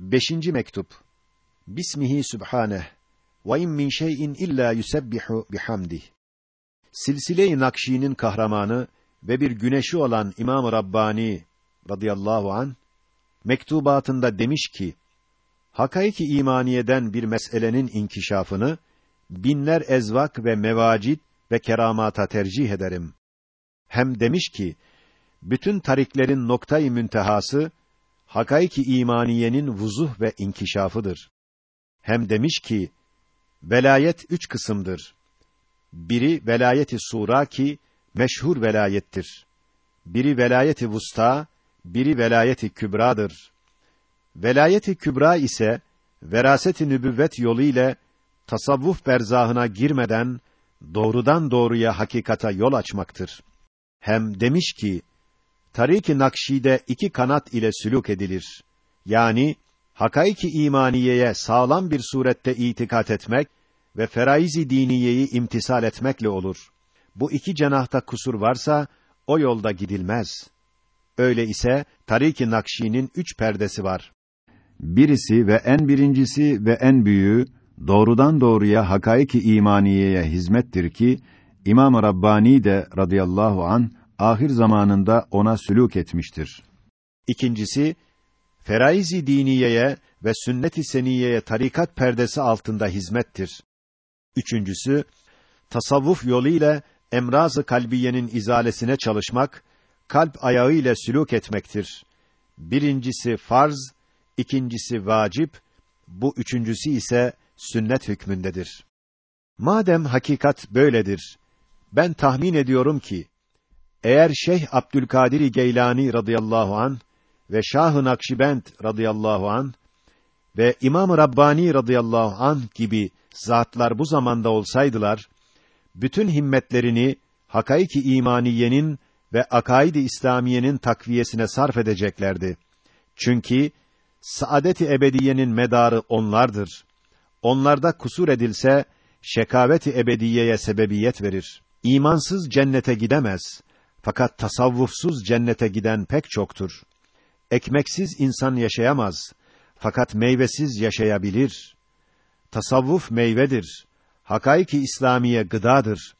Beşinci mektup. Bismihi Sübhaneh. Ve in min şey'in illa yusebbihu bihamdih. Silsile-i Nakşi'nin kahramanı ve bir güneşi olan İmam Rabbani radıyallahu an mektubatında demiş ki: Hakaiki imaniyeden bir meselenin inkişafını binler ezvak ve mevacit ve keramata tercih ederim. Hem demiş ki: Bütün tariklerin noktayı müntehası hakaiki imaniyenin vuzuh ve inkişafıdır. Hem demiş ki: Velayet üç kısımdır. Biri velayeti sura ki meşhur velayettir. Biri velayeti vusta, biri velayeti kübradır. Velayeti kübra ise veraseti nübüvvet yolu ile tasavvuf berzahına girmeden doğrudan doğruya hakikata yol açmaktır. Hem demiş ki Tarik-i Nakşi'de iki kanat ile sülûk edilir. Yani hakaiki imaniyeye sağlam bir surette itikat etmek ve feraiz-i diniyeyi imtisal etmekle olur. Bu iki cenahta kusur varsa o yolda gidilmez. Öyle ise Tarik-i Nakşi'nin üç perdesi var. Birisi ve en birincisi ve en büyüğü doğrudan doğruya hakaiki imaniyeye hizmettir ki İmam Rabbani de radıyallahu an ahir zamanında ona sülûk etmiştir. İkincisi feraiz-i diniyeye ve sünnet-i seniyeye tarikat perdesi altında hizmettir. Üçüncüsü tasavvuf yolu ile emraz-ı kalbiyenin izalesine çalışmak, kalp ayağı ile sülûk etmektir. Birincisi farz, ikincisi vacip, bu üçüncüsü ise sünnet hükmündedir. Madem hakikat böyledir, ben tahmin ediyorum ki, eğer Şeyh Abdülkadir Geylani radıyallahu an ve Şah-ı Nakşibend radıyallahu an ve İmam Rabbani radıyallahu an gibi zatlar bu zamanda olsaydılar, bütün himmetlerini hakaiki imaniyenin ve akaid-i İslamiyenin takviyesine sarf edeceklerdi. Çünkü saadet-i ebediyenin medarı onlardır. Onlarda kusur edilse şekavet-i ebediyeye sebebiyet verir. İmansız cennete gidemez. Fakat tasavvufsuz cennete giden pek çoktur. Ekmeksiz insan yaşayamaz. Fakat meyvesiz yaşayabilir. Tasavvuf meyvedir. Hakaiki İslamiye gıdadır.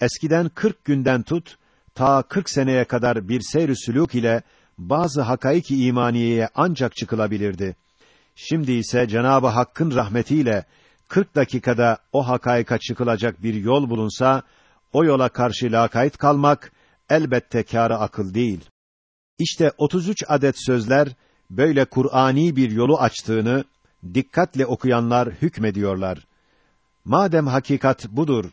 Eskiden kırk günden tut, ta kırk seneye kadar bir seyr-i sülûk ile bazı hakaiki imaniyeye ancak çıkılabilirdi. Şimdi ise Cenabı Hakk'ın rahmetiyle 40 dakikada o hakaika çıkılacak bir yol bulunsa, o yola karşı lakayt kalmak elbette kârı akıl değil. İşte 33 adet sözler böyle Kur'ani bir yolu açtığını dikkatle okuyanlar hükmediyorlar. Madem hakikat budur,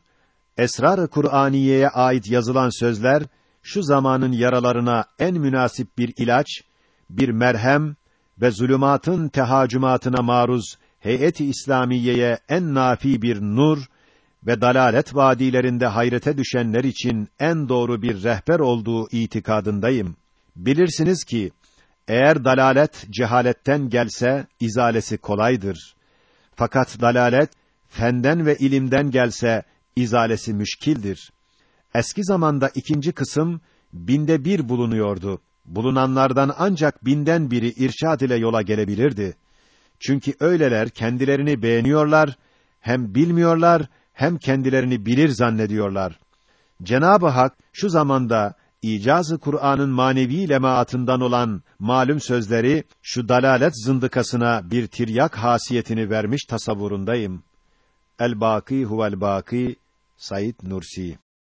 esrar-ı Kur'aniyeye ait yazılan sözler şu zamanın yaralarına en münasip bir ilaç, bir merhem ve zulümatın tehacümatına maruz heyet-i İslamiyeye en nafi bir nur ve dalalet vadilerinde hayrete düşenler için en doğru bir rehber olduğu itikadındayım. Bilirsiniz ki eğer dalalet cehaletten gelse izalesi kolaydır. Fakat dalalet fenden ve ilimden gelse izalesi müşkildir. Eski zamanda ikinci kısım binde bir bulunuyordu. Bulunanlardan ancak binden biri irşad ile yola gelebilirdi. Çünkü öyleler kendilerini beğeniyorlar, hem bilmiyorlar, hem kendilerini bilir zannediyorlar. Cenab-ı Hak şu zamanda icazı Kur'an'ın manevi lemaatından olan malum sözleri şu dalalet zındıkasına bir tiryak hasiyetini vermiş tasavvurundayım. El Baki huvel Baki Said Nursi